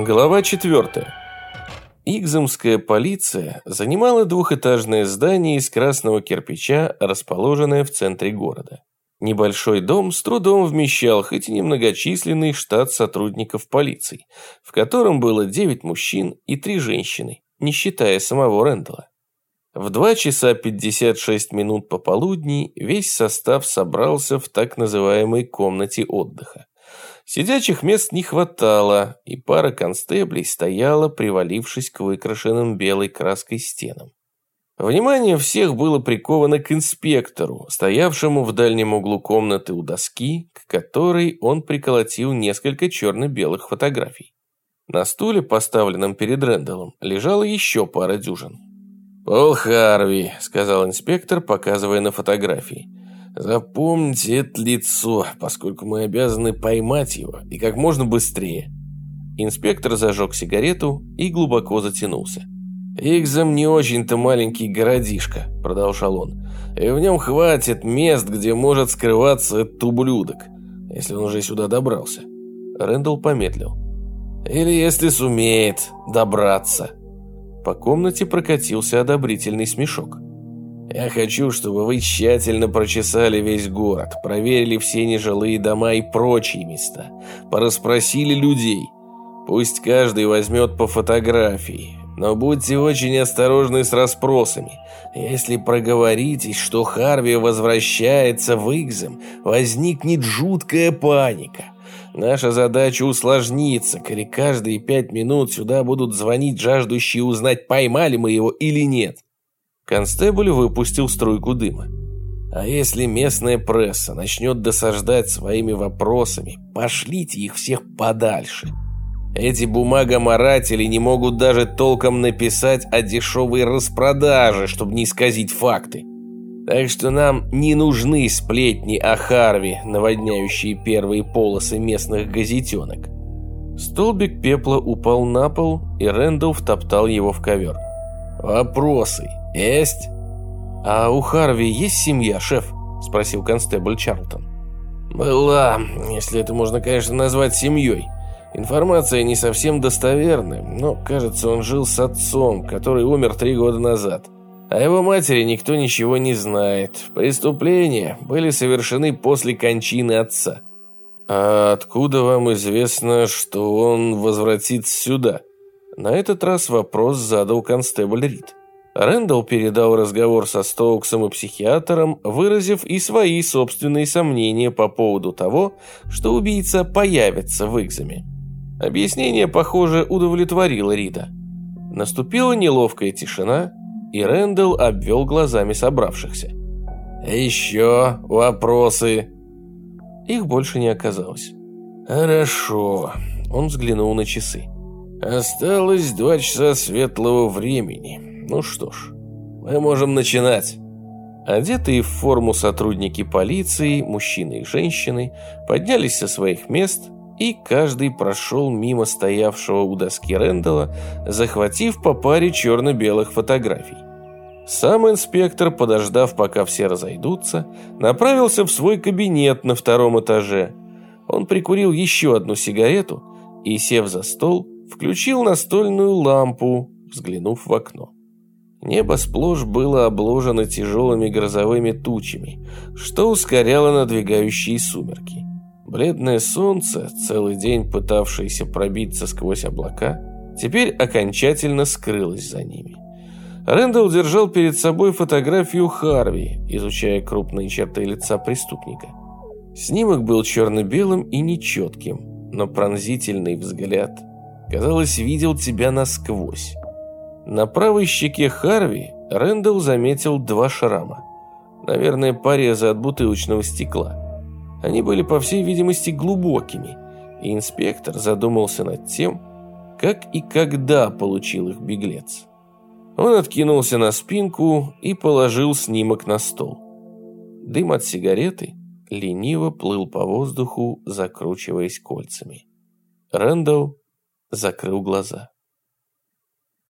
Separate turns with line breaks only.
Глава 4. Игзамская полиция занимала двухэтажное здание из красного кирпича, расположенное в центре города. Небольшой дом с трудом вмещал хоть и немногочисленный штат сотрудников полиции, в котором было 9 мужчин и 3 женщины, не считая самого Рэндала. В 2 часа 56 минут пополудни весь состав собрался в так называемой комнате отдыха. Сидячих мест не хватало, и пара констеблей стояла, привалившись к выкрашенным белой краской стенам. Внимание всех было приковано к инспектору, стоявшему в дальнем углу комнаты у доски, к которой он приколотил несколько черно-белых фотографий. На стуле, поставленном перед Рэндаллом, лежала еще пара дюжин. «Пол Харви», — сказал инспектор, показывая на фотографии. Запомните это лицо, поскольку мы обязаны поймать его, и как можно быстрее. Инспектор зажег сигарету и глубоко затянулся. «Игзам не очень-то маленький городишко», — продолжал он. «И в нем хватит мест, где может скрываться этот ублюдок, если он уже сюда добрался». Рэндалл помедлил. «Или если сумеет добраться». По комнате прокатился одобрительный смешок. Я хочу, чтобы вы тщательно прочесали весь город, проверили все нежилые дома и прочие места, порасспросили людей. Пусть каждый возьмет по фотографии, но будьте очень осторожны с расспросами. Если проговоритесь, что Харви возвращается в Игзем, возникнет жуткая паника. Наша задача усложнится, коли каждые пять минут сюда будут звонить жаждущие узнать, поймали мы его или нет. Констебль выпустил струйку дыма. А если местная пресса начнет досаждать своими вопросами, пошлите их всех подальше. Эти бумагоморатели не могут даже толком написать о дешевой распродаже, чтобы не исказить факты. Так что нам не нужны сплетни о Харви, наводняющие первые полосы местных газетенок. Столбик пепла упал на пол, и Рэндалл втоптал его в ковер. «Вопросы «Есть». «А у Харви есть семья, шеф?» – спросил констебль Чарлтон. «Была, если это можно, конечно, назвать семьей. Информация не совсем достоверная, но, кажется, он жил с отцом, который умер три года назад. О его матери никто ничего не знает. Преступления были совершены после кончины отца». «А откуда вам известно, что он возвратится сюда?» На этот раз вопрос задал констебль Рид. Рэндалл передал разговор со Стоуксом и психиатром, выразив и свои собственные сомнения по поводу того, что убийца появится в экзаме. Объяснение, похоже, удовлетворило Рида. Наступила неловкая тишина, и Рэндалл обвел глазами собравшихся. «Еще вопросы?» Их больше не оказалось. «Хорошо», — он взглянул на часы. «Осталось два часа светлого времени. Ну что ж, мы можем начинать. Одетые в форму сотрудники полиции, мужчины и женщины, поднялись со своих мест, и каждый прошел мимо стоявшего у доски Рэндала, захватив по паре черно-белых фотографий. Сам инспектор, подождав, пока все разойдутся, направился в свой кабинет на втором этаже. Он прикурил еще одну сигарету и, сев за стол, включил настольную лампу, взглянув в окно. Небо сплошь было обложено тяжелыми грозовыми тучами, что ускоряло надвигающие сумерки. Бледное солнце, целый день пытавшееся пробиться сквозь облака, теперь окончательно скрылось за ними. Рэндалл держал перед собой фотографию Харви, изучая крупные черты лица преступника. Снимок был черно-белым и нечетким, но пронзительный взгляд, казалось, видел тебя насквозь. На правой щеке Харви Рэндалл заметил два шрама. Наверное, порезы от бутылочного стекла. Они были, по всей видимости, глубокими, и инспектор задумался над тем, как и когда получил их беглец. Он откинулся на спинку и положил снимок на стол. Дым от сигареты лениво плыл по воздуху, закручиваясь кольцами. Рэндалл закрыл глаза.